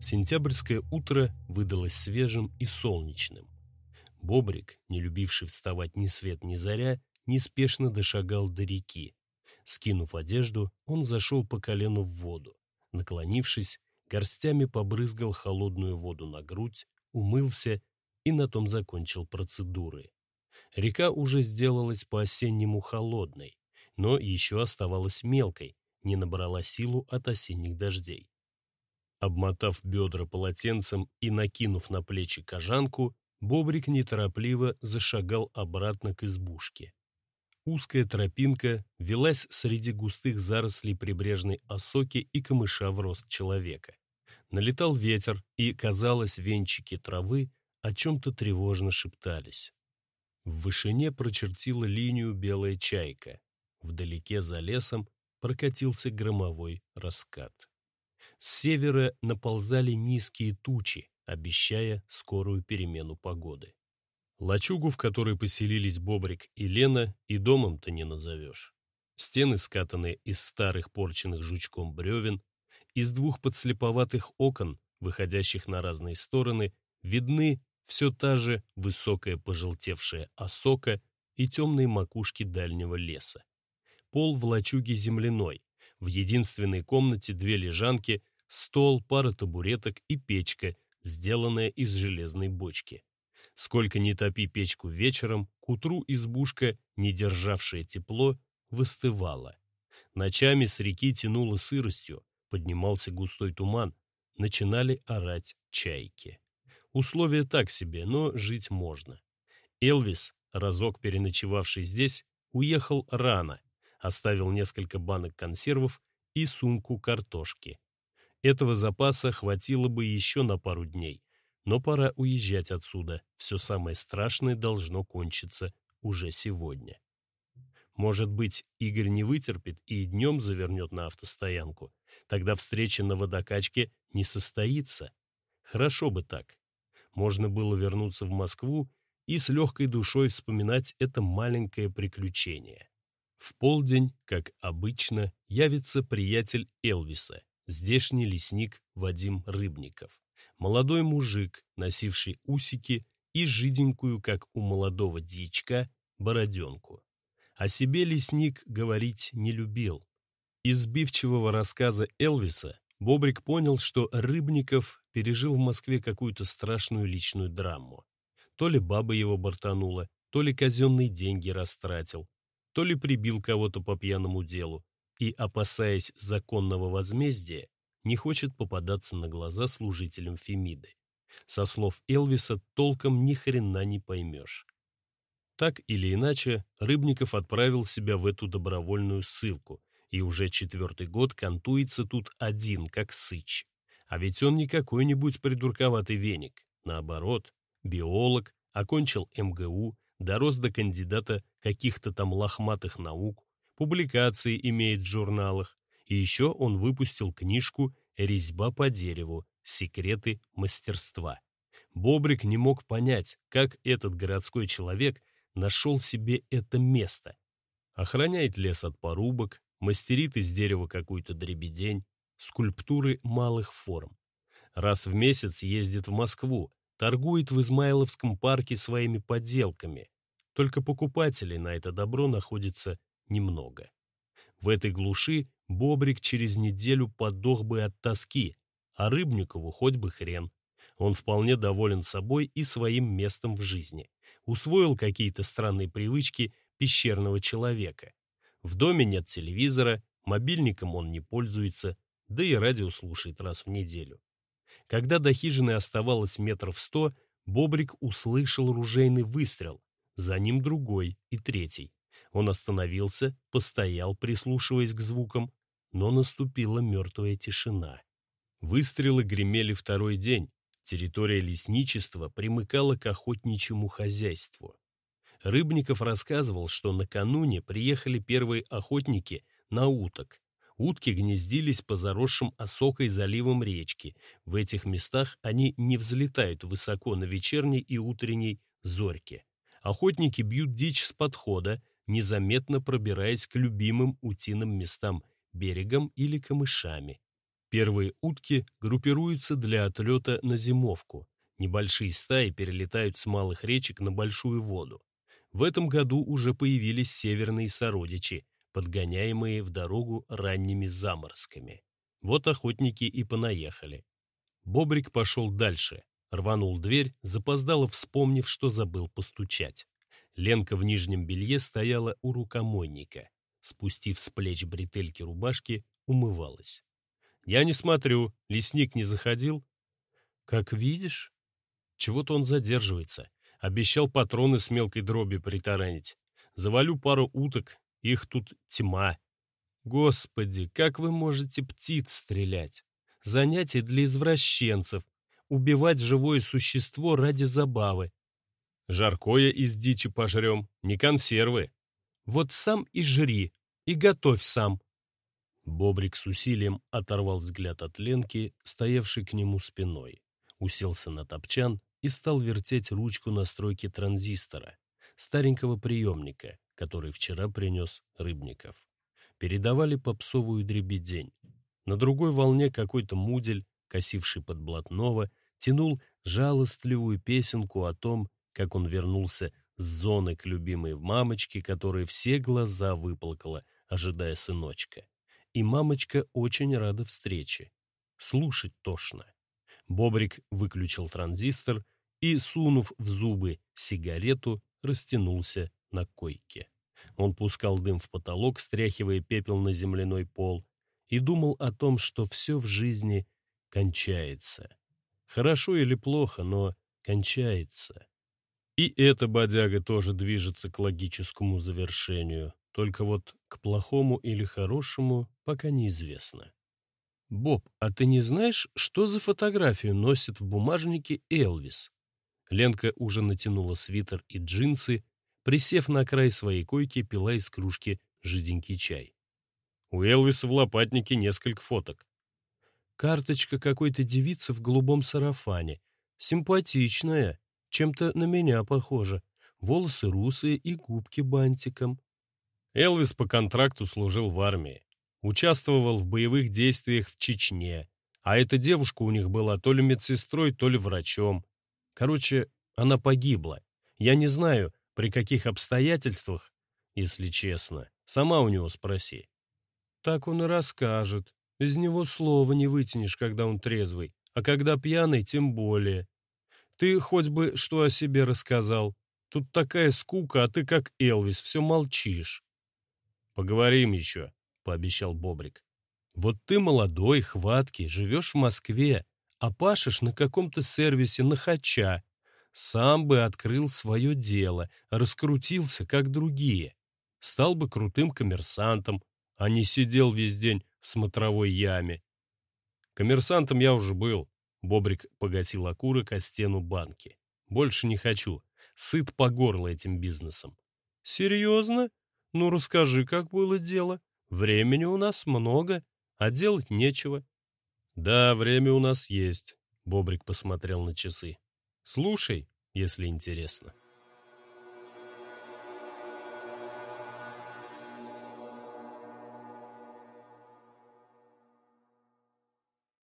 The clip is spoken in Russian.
Сентябрьское утро выдалось свежим и солнечным. Бобрик, не любивший вставать ни свет ни заря, неспешно дошагал до реки. Скинув одежду, он зашел по колену в воду. Наклонившись, горстями побрызгал холодную воду на грудь, умылся и на том закончил процедуры. Река уже сделалась по-осеннему холодной, но еще оставалась мелкой, не набрала силу от осенних дождей. Обмотав бедра полотенцем и накинув на плечи кожанку, Бобрик неторопливо зашагал обратно к избушке. Узкая тропинка велась среди густых зарослей прибрежной осоки и камыша в рост человека. Налетал ветер, и, казалось, венчики травы о чем-то тревожно шептались. В вышине прочертила линию белая чайка. Вдалеке за лесом прокатился громовой раскат. С севера наползали низкие тучи, обещая скорую перемену погоды. Лачугу, в которой поселились Бобрик и Лена, и домом-то не назовешь. Стены скатаны из старых порченных жучком бревен, из двух подслеповатых окон, выходящих на разные стороны, видны все та же высокая пожелтевшая осока и темные макушки дальнего леса. Пол в лачуге земляной, в единственной комнате две лежанки, стол, пара табуреток и печка, сделанная из железной бочки. Сколько ни топи печку вечером, к утру избушка, не державшая тепло, выстывала. Ночами с реки тянуло сыростью, поднимался густой туман, начинали орать чайки. Условия так себе, но жить можно. Элвис, разок переночевавший здесь, уехал рано, оставил несколько банок консервов и сумку картошки. Этого запаса хватило бы еще на пару дней, но пора уезжать отсюда. Все самое страшное должно кончиться уже сегодня. Может быть, Игорь не вытерпит и днем завернет на автостоянку. Тогда встреча на водокачке не состоится. Хорошо бы так. Можно было вернуться в Москву и с легкой душой вспоминать это маленькое приключение. В полдень, как обычно, явится приятель Элвиса, здешний лесник Вадим Рыбников. Молодой мужик, носивший усики и жиденькую, как у молодого дичка, бороденку. О себе лесник говорить не любил. Из сбивчивого рассказа Элвиса Бобрик понял, что Рыбников пережил в Москве какую-то страшную личную драму. То ли баба его бортанула, то ли казенные деньги растратил, то ли прибил кого-то по пьяному делу и, опасаясь законного возмездия, не хочет попадаться на глаза служителям Фемиды. Со слов Элвиса толком ни хрена не поймешь. Так или иначе, Рыбников отправил себя в эту добровольную ссылку и уже четвертый год кантуется тут один, как сыч. А ведь он не какой-нибудь придурковатый веник. Наоборот, биолог, окончил МГУ, дорос до кандидата каких-то там лохматых наук, публикации имеет в журналах, и еще он выпустил книжку «Резьба по дереву. Секреты мастерства». Бобрик не мог понять, как этот городской человек нашел себе это место. Охраняет лес от порубок, мастерит из дерева какую-то дребедень, скульптуры малых форм. Раз в месяц ездит в Москву, торгует в Измайловском парке своими подделками. Только покупателей на это добро находится немного. В этой глуши Бобрик через неделю подох бы от тоски, а Рыбникову хоть бы хрен. Он вполне доволен собой и своим местом в жизни. Усвоил какие-то странные привычки пещерного человека. В доме нет телевизора, мобильником он не пользуется, да и радио слушает раз в неделю. Когда до хижины оставалось метров сто, Бобрик услышал ружейный выстрел, за ним другой и третий. Он остановился, постоял, прислушиваясь к звукам, но наступила мертвая тишина. Выстрелы гремели второй день. Территория лесничества примыкала к охотничьему хозяйству. Рыбников рассказывал, что накануне приехали первые охотники на уток. Утки гнездились по заросшим осокой заливам речки. В этих местах они не взлетают высоко на вечерней и утренней зорьке. Охотники бьют дичь с подхода, незаметно пробираясь к любимым утиным местам, берегам или камышами. Первые утки группируются для отлета на зимовку. Небольшие стаи перелетают с малых речек на большую воду. В этом году уже появились северные сородичи, подгоняемые в дорогу ранними заморозками. Вот охотники и понаехали. Бобрик пошел дальше, рванул дверь, запоздало вспомнив, что забыл постучать. Ленка в нижнем белье стояла у рукомойника. Спустив с плеч бретельки рубашки, умывалась. «Я не смотрю, лесник не заходил?» «Как видишь». Чего-то он задерживается. Обещал патроны с мелкой дроби притаранить. Завалю пару уток, их тут тьма. Господи, как вы можете птиц стрелять? Занятие для извращенцев. Убивать живое существо ради забавы. Жаркое из дичи пожрем, не консервы. Вот сам и жри, и готовь сам. Бобрик с усилием оторвал взгляд от Ленки, стоявшей к нему спиной, уселся на топчан и стал вертеть ручку настройки транзистора, старенького приемника, который вчера принес Рыбников. Передавали попсовую дребедень. На другой волне какой-то мудель, косивший под блатного, тянул жалостливую песенку о том, как он вернулся с зоны к любимой мамочке, которая все глаза выплакала, ожидая сыночка. И мамочка очень рада встрече. Слушать тошно. Бобрик выключил транзистор и, сунув в зубы сигарету, растянулся на койке. Он пускал дым в потолок, стряхивая пепел на земляной пол, и думал о том, что все в жизни кончается. Хорошо или плохо, но кончается. И эта бодяга тоже движется к логическому завершению, только вот к плохому или хорошему пока неизвестно. «Боб, а ты не знаешь, что за фотографию носит в бумажнике Элвис?» Ленка уже натянула свитер и джинсы, присев на край своей койки, пила из кружки жиденький чай. У Элвиса в лопатнике несколько фоток. Карточка какой-то девицы в голубом сарафане. Симпатичная, чем-то на меня похожа. Волосы русые и губки бантиком. Элвис по контракту служил в армии. Участвовал в боевых действиях в Чечне. А эта девушка у них была то ли медсестрой, то ли врачом. Короче, она погибла. Я не знаю, при каких обстоятельствах, если честно. Сама у него спроси. Так он и расскажет. Из него слова не вытянешь, когда он трезвый, а когда пьяный, тем более. Ты хоть бы что о себе рассказал. Тут такая скука, а ты как Элвис, все молчишь. Поговорим еще, пообещал Бобрик. Вот ты молодой, хваткий, живешь в Москве, а пашешь на каком-то сервисе на хача. Сам бы открыл свое дело, раскрутился, как другие. Стал бы крутым коммерсантом, а не сидел весь день в смотровой яме. Коммерсантом я уже был. Бобрик погасил окурок о стену банки. Больше не хочу. Сыт по горло этим бизнесом. Серьезно? Ну расскажи, как было дело. Времени у нас много, а делать нечего. Да, время у нас есть. Бобрик посмотрел на часы. Слушай, если интересно.